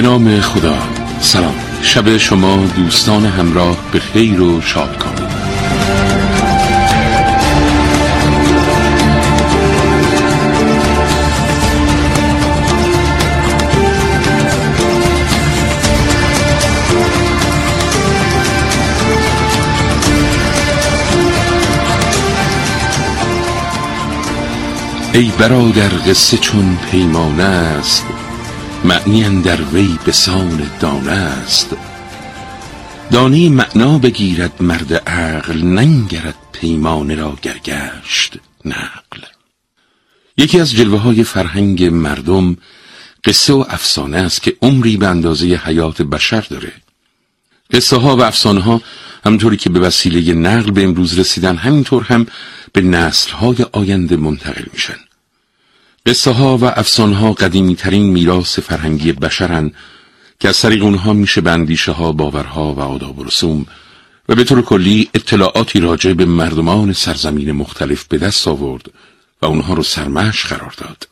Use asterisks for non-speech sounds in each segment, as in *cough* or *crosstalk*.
به نام خدا. سلام. شب شما دوستان همراه به خیر و کنید. ای برادر قصه چون پیمانه است. معنی در وی به سان دانه است. دانی معنا بگیرد مرد عقل ننگرد پیمانه را گرگشت نقل. یکی از جلوه های فرهنگ مردم قصه و افسانه است که عمری به اندازه حیات بشر داره. قصه ها و افسانه ها همطوری که به وسیله نقل به امروز رسیدن همینطور هم به نسل های آینده منتقل میشن. قصه ها و افسانه ها قدیمی ترین میراث فرهنگی بشرن که از طریق اونها میشه به اندیشه ها باورها و آداب و رسوم و به طور کلی اطلاعاتی راجع به مردمان سرزمین مختلف به دست آورد و اونها رو سرمش قرار داد.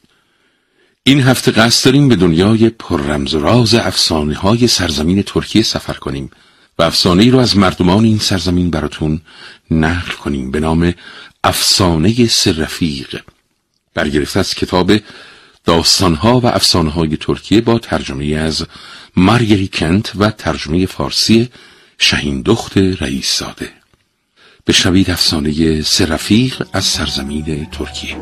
این هفته قصد داریم به دنیای پر رمز و راز افسانه های سرزمین ترکیه سفر کنیم و افسانه ای رو از مردمان این سرزمین براتون نقل کنیم به نام افسانه سرفیق برگرفته از کتاب داستانها و افسانه‌های ترکیه با ترجمه از مارگری کنت و ترجمه فارسی شهین دخت رئیس زاده بشنوید افسانه سرفیق از سرزمین ترکیه.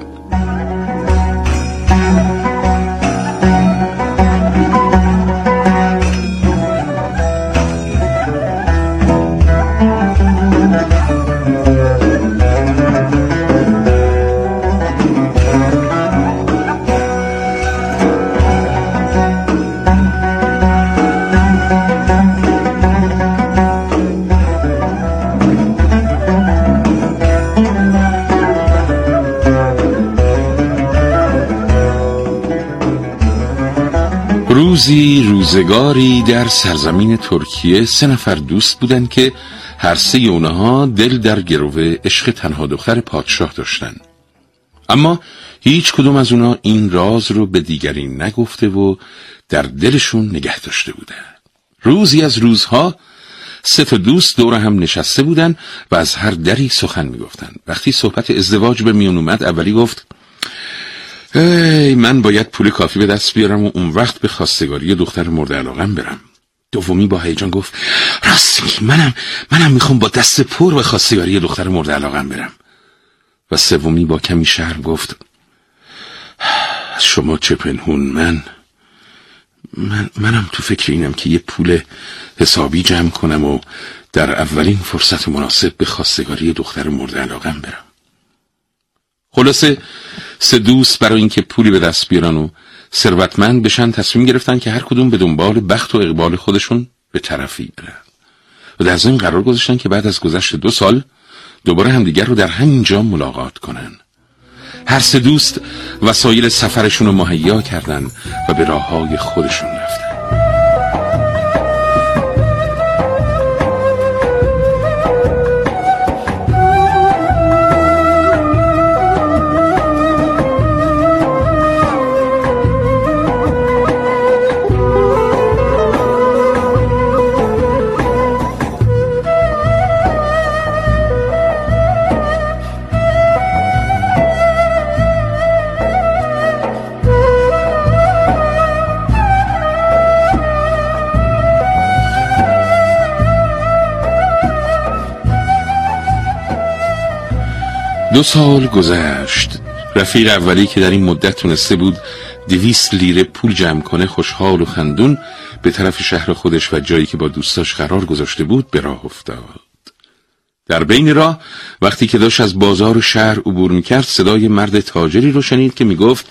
روزی روزگاری در سرزمین ترکیه سه نفر دوست بودن که هر سه اونها دل در گروه عشق تنها دختر پادشاه داشتن اما هیچ کدوم از اونا این راز رو به دیگری نگفته و در دلشون نگه داشته بودن روزی از روزها سه تا دوست دور هم نشسته بودن و از هر دری سخن می‌گفتن وقتی صحبت ازدواج به میون اومد اولی گفت ای من باید پول کافی به دست بیارم و اون وقت به خواستگاری دختر مورد علاقم برم. دومی با هیجان گفت راست منم منم می‌خوام با دست پر به خواستگاری دختر مورد علاقم برم. و سومی با کمی شرم گفت شما چه پنهون من من منم تو فکر اینم که یه پول حسابی جمع کنم و در اولین فرصت مناسب به خواستگاری دختر مورد علاقم برم. خلاصه سه دوست برای اینکه پولی به دست بیارن و ثروتمند بشن تصمیم گرفتن که هر کدوم به دنبال بخت و اقبال خودشون به طرفی برن. و در ضمن قرار گذاشتن که بعد از گذشت دو سال دوباره همدیگر رو در همین جا ملاقات کنن. هر سه دوست وسایل سفرشون رو مهیا کردن و به راه های خودشون رفتن. دو سال گذشت. رفیق اولی که در این مدت تونسته بود دویست لیره پول جمع کنه خوشحال و خندون به طرف شهر خودش و جایی که با دوستاش قرار گذاشته بود به راه افتاد. در بین راه وقتی که داشت از بازار و شهر عبور می‌کرد صدای مرد تاجری رو شنید که می‌گفت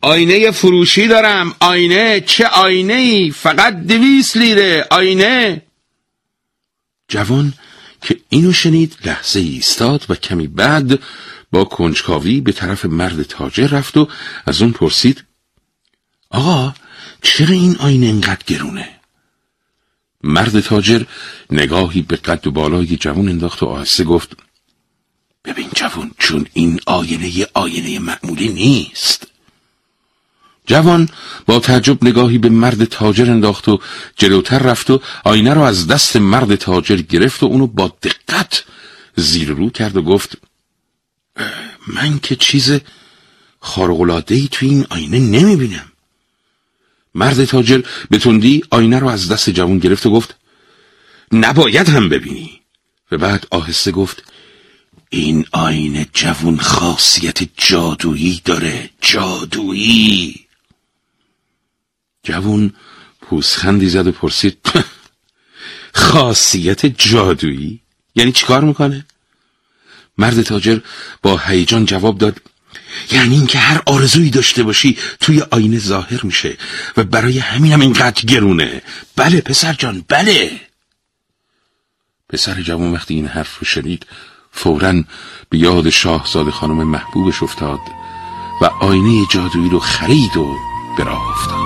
آینه فروشی دارم. آینه؟ چه آینه ای فقط دویست لیره. آینه؟ جوان اینو شنید لحظه ایستاد و کمی بعد با کنجکاوی به طرف مرد تاجر رفت و از اون پرسید آقا چرا این آینه انقدر گرونه؟ مرد تاجر نگاهی به قد و بالای جوان انداخت و آهسته گفت ببین جوان چون این آینه آینه معمولی نیست جوان با تعجب نگاهی به مرد تاجر انداخت و جلوتر رفت و آینه را از دست مرد تاجر گرفت و اونو با دقت زیر رو کرد و گفت من که چیز خارقلادهی تو این آینه نمی‌بینم. مرد تاجر به تندی آینه را از دست جوان گرفت و گفت نباید هم ببینی. و بعد آهسته گفت این آینه جوون خاصیت جادویی داره جادویی. جوون پوسخندی زد و پرسید *laughs* خاصیت جادویی؟ یعنی چیکار می‌کنه؟ مرد تاجر با هیجان جواب داد یعنی اینکه هر آرزویی داشته باشی توی آینه ظاهر میشه و برای همینم اینقدر گرونه. بله پسر جان بله. پسر جوان وقتی این حرف رو شنید فورا به یاد شاهزاده خانم محبوبش افتاد و آینه جادویی رو خرید و به راه افتاد.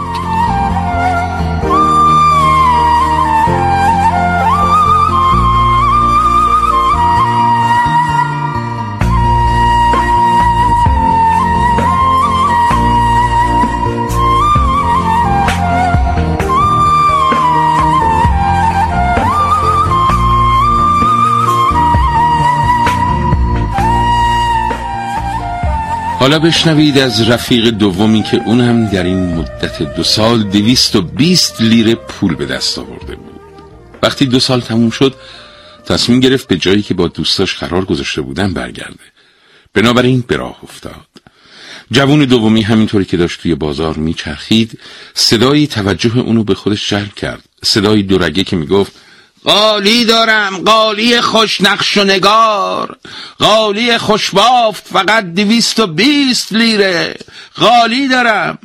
حالا بشنوید از رفیق دومی که اون هم در این مدت دو سال دویست و بیست لیره پول به دست آورده بود. وقتی دو سال تموم شد تصمیم گرفت به جایی که با دوستاش قرار گذاشته بودن برگرده. بنابراین به راه افتاد. جوون دومی همینطوری که داشت توی بازار میچرخید صدایی توجه اونو به خودش جلب کرد. صدایی دورگه که می‌گفت قالی دارم قالی خوشنقش و نگار قالی خوشبافت فقط دویست و بیست لیره قالی دارم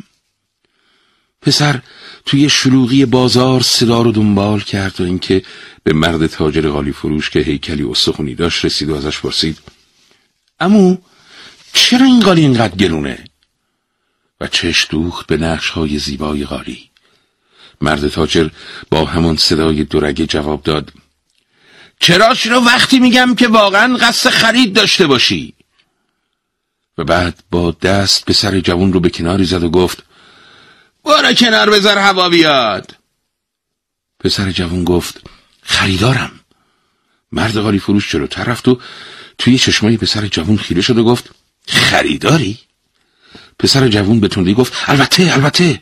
پسر توی شلوغی بازار صدا رو دنبال کرد و اینکه به مرد تاجر قالی فروش که هیکلی استخونی داشت رسید و ازش پرسید امو چرا این قالی اینقدر گرونه؟ و چش دوخت به نقش های زیبای قالی مرد تاجر با همان صدای دورگه جواب داد. چراش رو وقتی میگم که واقعا قصد خرید داشته باشی. و بعد با دست به سر جوون رو به کناری زد و گفت برو کنار بذار هوا بیاد. پسر جوون گفت خریدارم. مرد غالی فروش جلوتر رفت و توی چشمای پسر جوون خیره شد و گفت خریداری؟ پسر جوون به تندی گفت البته البته.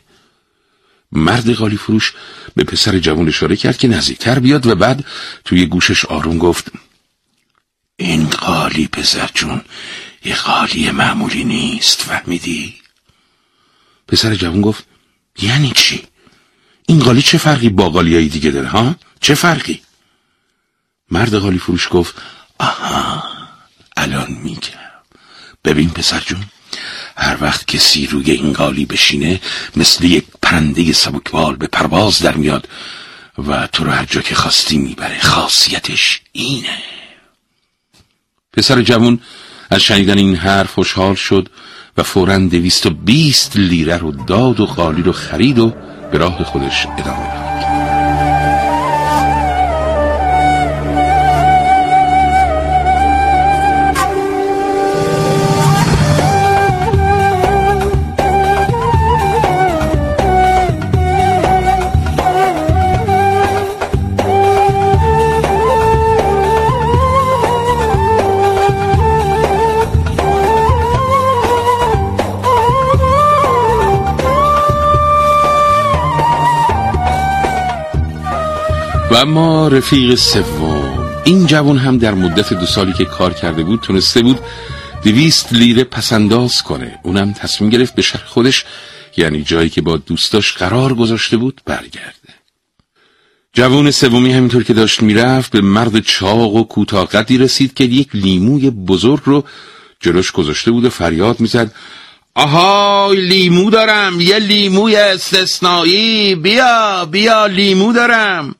مرد قالی فروش به پسر جوان اشاره کرد که نزدیکتر بیاد و بعد توی گوشش آروم گفت این قالی پسر جون یه قالی معمولی نیست فهمیدی؟ پسر جوان گفت یعنی چی؟ این قالی چه فرقی با قالی های دیگه داره ها؟ چه فرقی؟ مرد قالی فروش گفت آها الان میگم ببین پسر جون هر وقت کسی روی این قالی بشینه مثل یک پرنده سبکبال به پرواز در میاد و تو رو هر جا که خواستی می‌بره. خاصیتش اینه. پسر جوون از شنیدن این حرف خوشحال شد و فورا دویست و بیست لیره رو داد و قالی رو خرید و به راه خودش ادامه داد. و اما رفیق سوم. این جوان هم در مدت دو سالی که کار کرده بود تونسته بود دویست لیره پسنداز کنه. اونم تصمیم گرفت به شهر خودش یعنی جایی که با دوستاش قرار گذاشته بود برگرده. جوان سومی همینطور که داشت می‌رفت به مرد چاق و کوتاقدی رسید که یک لیموی بزرگ رو جلوش گذاشته بود و فریاد می‌زد. آهای لیمو دارم. یه لیموی استثنایی. بیا بیا لیمو دارم.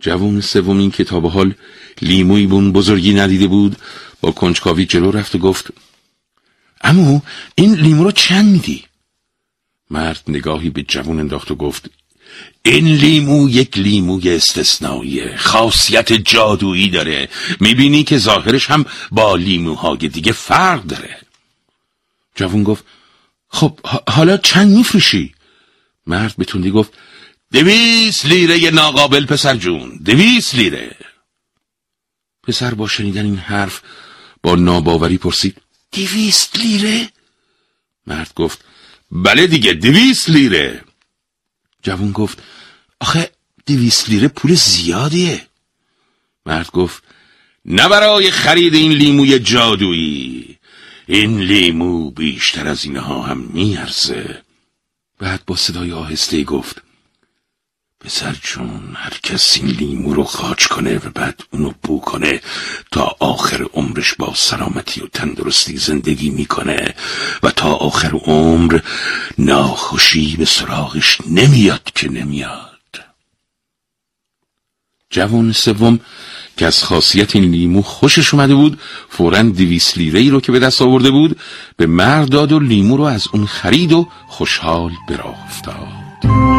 جوون سوم این که تا به حال لیموی بون بزرگی ندیده بود با کنجکاوی جلو رفت و گفت امو این لیمو رو چند میدی؟ مرد نگاهی به جوون انداخت و گفت این لیمو یک لیموی استثنائیه خاصیت جادویی داره می‌بینی که ظاهرش هم با لیموهای دیگه فرق داره جوون گفت خب حالا چند میفروشی؟ مرد به تندی گفت دویست لیره ناقابل پسر جون. دویست لیره. پسر با شنیدن این حرف با ناباوری پرسید دویست لیره؟ مرد گفت بله دیگه دویست لیره. جوون گفت آخه دویست لیره پول زیادیه. مرد گفت نه برای خرید این لیموی جادویی. این لیمو بیشتر از اینها هم میارزه. بعد با صدای آهسته گفت پسر جون هر کسی لیمو رو خاچ کنه و بعد اونو بو کنه تا آخر عمرش با سلامتی و تندرستی زندگی می‌کنه و تا آخر عمر ناخوشی به سراغش نمیاد که نمیاد. جوان سوم که از خاصیت این لیمو خوشش اومده بود فورا دویس لیره ای رو که به دست آورده بود به مرد داد و لیمو رو از اون خرید و خوشحال به راه افتاد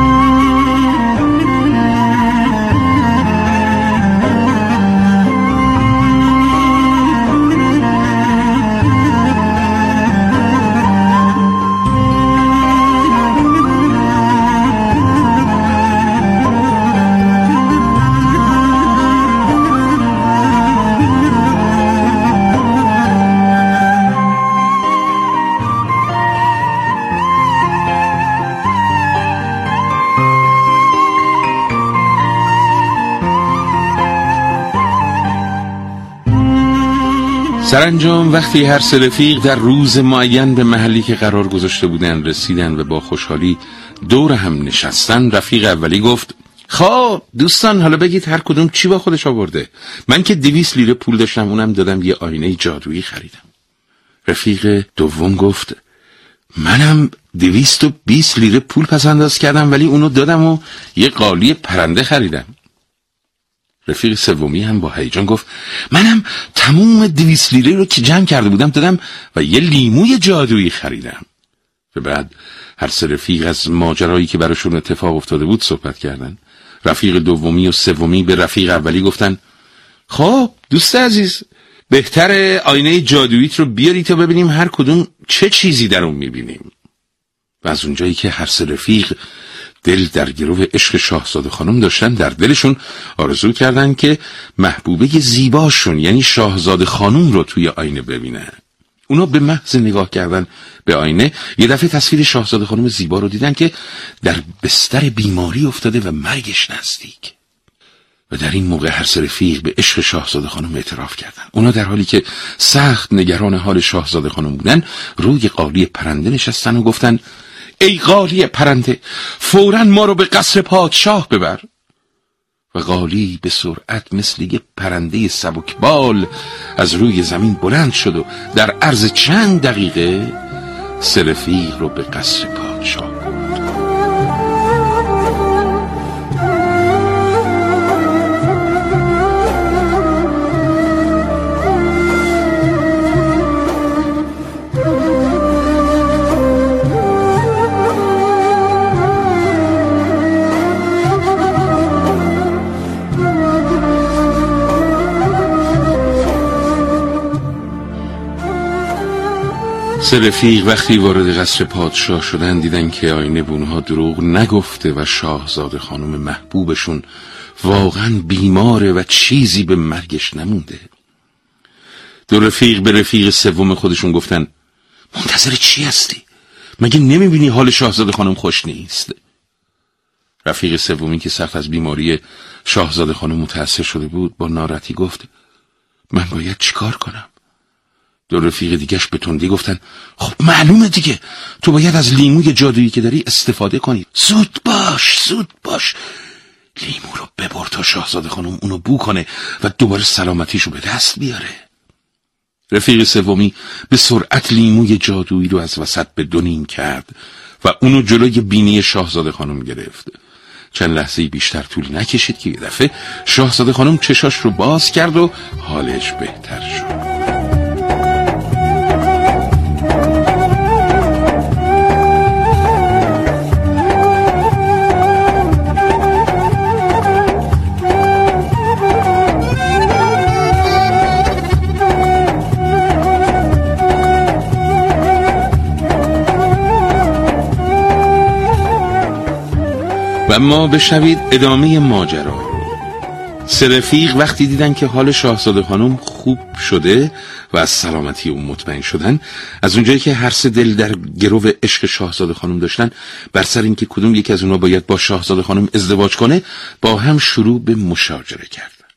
سرانجام وقتی هر سه رفیق در روز معین به محلی که قرار گذاشته بودن رسیدن و با خوشحالی دور هم نشستن رفیق اولی گفت خب دوستان حالا بگید هر کدوم چی با خودش آورده؟ من که دویست لیره پول داشتم اونم دادم یه آینه جادویی خریدم. رفیق دوم گفت منم دویست و بیست لیره پول پس انداز کردم ولی اونو دادم و یه قالی پرنده خریدم. رفیق سومی هم با هیجان گفت منم تموم دویست لیره رو که جمع کرده بودم دادم و یه لیموی جادویی خریدم. و بعد هر سه رفیق از ماجرایی که براشون اتفاق افتاده بود صحبت کردن. رفیق دومی و سومی به رفیق اولی گفتن خب دوست عزیز بهتر آینه جادوییت رو بیاری تا ببینیم هر کدوم چه چیزی در اون می‌بینیم. و از اونجایی که هر سه رفیق دل در گروه عشق شاهزاده خانم داشتن در دلشون آرزو کردن که محبوبه زیباشون یعنی شاهزاده خانم رو توی آینه ببینن. اونا به محض نگاه کردن به آینه یه دفعه تصویر شاهزاده خانم زیبا رو دیدن که در بستر بیماری افتاده و مرگش نزدیک. و در این موقع هر رفیق به عشق شاهزاده خانم اعتراف کردن. اونا در حالی که سخت نگران حال شاهزاده خانم بودن روی قالی پرنده نشستن و گفتن ای قالی پرنده فورا ما رو به قصر پادشاه ببر. و قالی به سرعت مثل یه پرنده سبکبال از روی زمین بلند شد و در عرض چند دقیقه سرفیق رو به قصر پادشاه سه رفیق وقتی وارد قصر پادشاه شدن دیدن که آینه بونها دروغ نگفته و شاهزاده خانم محبوبشون واقعا بیماره و چیزی به مرگش نمونده دو رفیق به رفیق سوم خودشون گفتن منتظر چی هستی؟ مگه نمی‌بینی حال شاهزاده خانم خوش نیست؟ رفیق سومی که سخت از بیماری شاهزاده خانم متأثر شده بود با ناراحتی گفت من باید چیکار کنم؟ دو رفیق دیگش به تندی گفتن خب معلومه دیگه. تو باید از لیموی جادویی که داری استفاده کنی. زود باش زود باش. لیمو رو ببر تا شاهزاده خانم اونو بو کنه و دوباره سلامتیشو به دست بیاره. رفیق سومی به سرعت لیموی جادویی رو از وسط به دونیم کرد و اونو جلوی بینی شاهزاده خانم گرفت. چند لحظه بیشتر طول نکشید که یه دفعه شاهزاده خانم چشاش رو باز کرد و حالش بهتر شد. و ما بشوید ادامه ماجرا. سرفیق وقتی دیدن که حال شاهزاده خانم خوب شده و از سلامتی اون مطمئن شدن از اونجایی که هر سه دل در گرو عشق شاهزاده خانم داشتن بر سر اینکه کدوم یکی از اونا باید با شاهزاده خانم ازدواج کنه با هم شروع به مشاجره کردن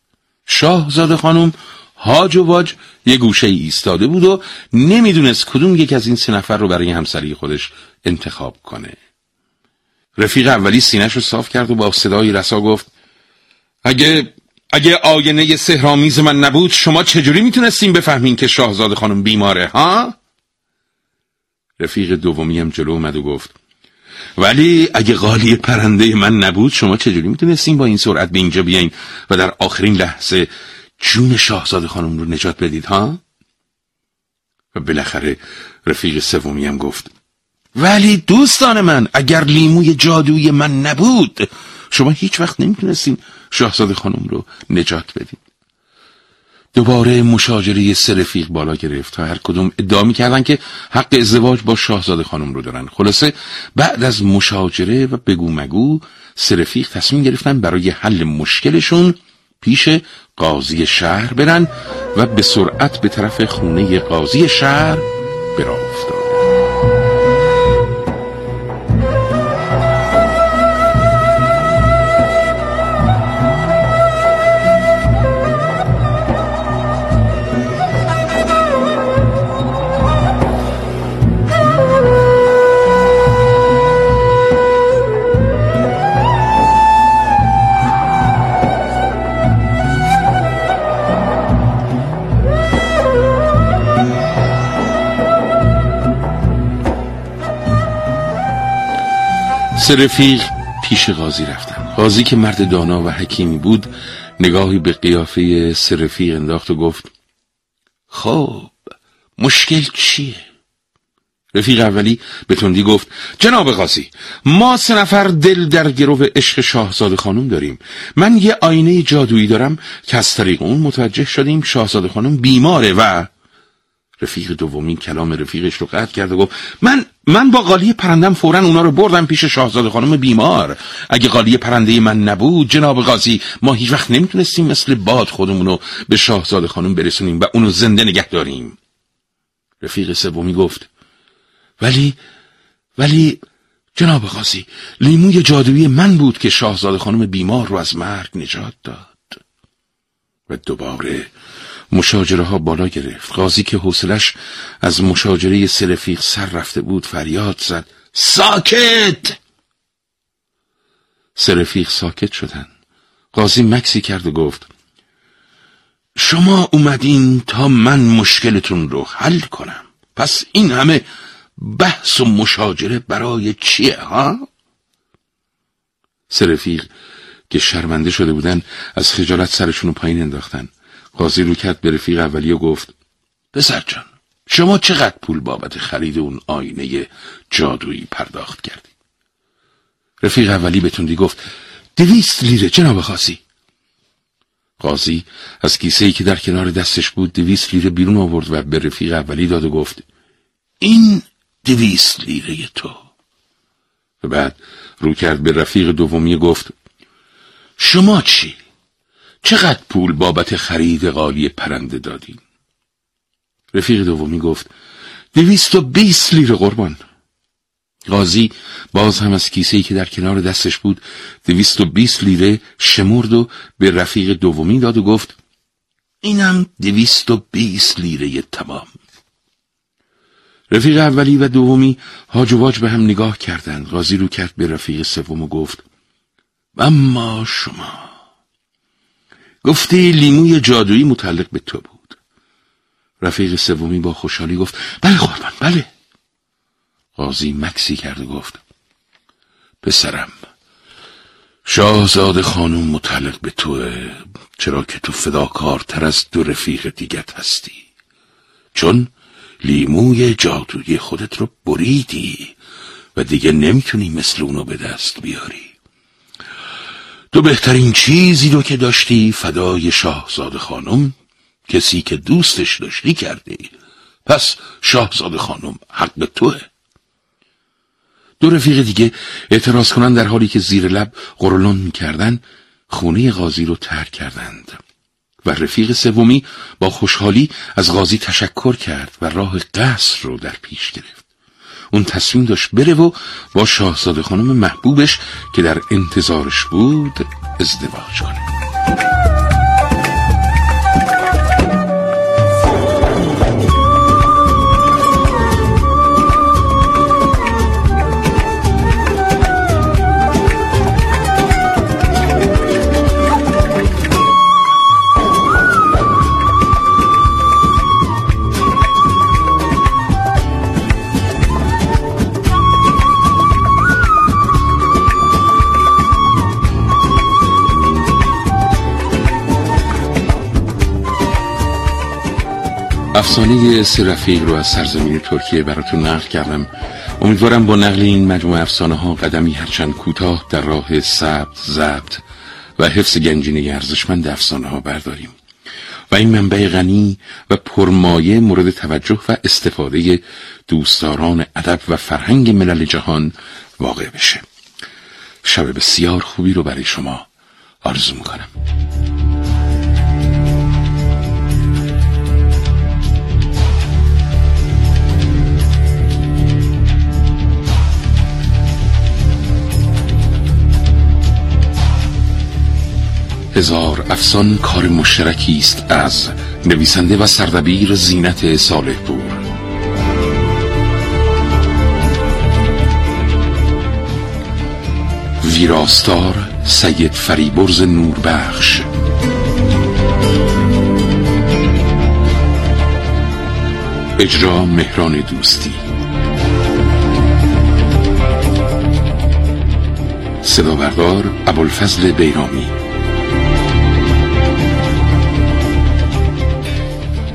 شاهزاده خانم هاج و واج یه گوشه ای ایستاده بود و نمی‌دونست کدوم یک از این سه نفر رو برای همسری خودش انتخاب کنه. رفیق اولی سینش رو صاف کرد و با صدای رسا گفت اگه اگه آینه سهرامیز من نبود شما چجوری می‌تونستیم بفهمین که شاهزاده خانم بیماره ها؟ رفیق دومی هم جلو اومد و گفت ولی اگه قالی پرنده من نبود شما چجوری می‌تونستیم با این سرعت به اینجا بیاین و در آخرین لحظه جون شاهزاده خانم رو نجات بدید ها؟ و بالاخره رفیق سومی هم گفت ولی دوستان من اگر لیموی جادوی من نبود شما هیچ وقت نمی‌تونستین شاهزاده خانم رو نجات بدین. دوباره مشاجره سه رفیق بالا گرفت تا هر کدوم ادعا می‌کردن که حق ازدواج با شاهزاده خانم رو دارن. خلاصه بعد از مشاجره و بگو مگو سه رفیق تصمیم گرفتن برای حل مشکلشون پیش قاضی شهر برن و به سرعت به طرف خونه قاضی شهر برا افتاد. رفیق پیش قاضی رفتن قاضی که مرد دانا و حکیمی بود نگاهی به قیافه سه رفیق انداخت و گفت خب مشکل چیه؟ رفیق اولی به تندی گفت جناب قاضی ما سه نفر دل در گرو عشق شاهزاده خانم داریم من یه آینه جادویی دارم که از طریق اون متوجه شدیم شاهزاده خانم بیماره و رفیق دومین کلام رفیقش رو قطع کرد و گفت من من با قالی پرندم فورا اونا رو بردم پیش شاهزاده خانم بیمار. اگه قالی پرنده من نبود جناب قاضی ما هیچ وقت نمی‌تونستیم مثل باد خودمون رو به شاهزاده خانم برسونیم و اونو زنده نگه داریم. رفیق سومی گفت ولی ولی جناب قاضی لیموی جادویی من بود که شاهزاده خانم بیمار رو از مرگ نجات داد. و دوباره مشاجره ها بالا گرفت. قاضی که حوصلش از مشاجره سرفیق سر رفته بود فریاد زد. ساکت! سرفیق ساکت شدن. قاضی مکسی کرد و گفت شما اومدین تا من مشکلتون رو حل کنم. پس این همه بحث و مشاجره برای چیه ها؟ سرفیق که شرمنده شده بودن از خجالت سرشون رو پایین انداختن. قاضی رو کرد به رفیق اولی و گفت پسر جان شما چقدر پول بابت خرید اون آینه جادویی پرداخت کردی؟ رفیق اولی به تندی گفت دویست لیره جناب قاضی. قاضی از کیسه ای که در کنار دستش بود دویست لیره بیرون آورد و به رفیق اولی داد و گفت این دویست لیره تو. و بعد رو کرد به رفیق دومی گفت شما چی؟ چقدر پول بابت خرید قالی پرنده دادین؟ رفیق دومی گفت دویست و بیست لیر قربان. قاضی باز هم از کیسه ای که در کنار دستش بود دویست و بیست لیره شمرد و به رفیق دومی داد و گفت اینم دویست و بیست لیره تمام. رفیق اولی و دومی هاج و واج به هم نگاه کردند. قاضی رو کرد به رفیق سوم و گفت اما شما گفتی لیموی جادویی متعلق به تو بود. رفیق سومی با خوشحالی گفت بله قربان بله. قاضی مکسی کرد و گفت پسرم شاهزاده خانم متعلق به توه چرا که تو فداکارتر از دو رفیق دیگت هستی. چون لیموی جادویی خودت رو بریدی و دیگه نمی‌تونی مثل اونو به دست بیاری. تو بهترین چیزی رو که داشتی فدای شاهزاده خانم کسی که دوستش داشتی کردی. پس شاهزاده خانم حق توه. دو رفیق دیگه اعتراض کنن در حالی که زیر لب قرولون می‌کردن خونه قاضی رو ترک کردند. و رفیق سومی با خوشحالی از قاضی تشکر کرد و راه قصر رو در پیش گرفت. اون تصمیم داشت بره و با شاهزاده خانم محبوبش که در انتظارش بود ازدواج کنه. افسانه رفیق رو از سرزمین ترکیه براتون نقل کردم. امیدوارم با نقل این مجموعه افسانه ها قدمی هرچند کوتاه در راه ثبت ضبط و حفظ گنجینه ارزشمند افسانه ها برداریم. و این منبع غنی و پرمایه مورد توجه و استفاده دوستداران ادب و فرهنگ ملل جهان واقع بشه. شب بسیار خوبی رو برای شما آرزو می‌کنم. هزار افسان کار مشترکی است از نویسنده و سردبیر زینت صالح پور ویراستار سید فریبرز نوربخش. اجرا مهران دوستی. صدا بردار ابوالفضل بیرامی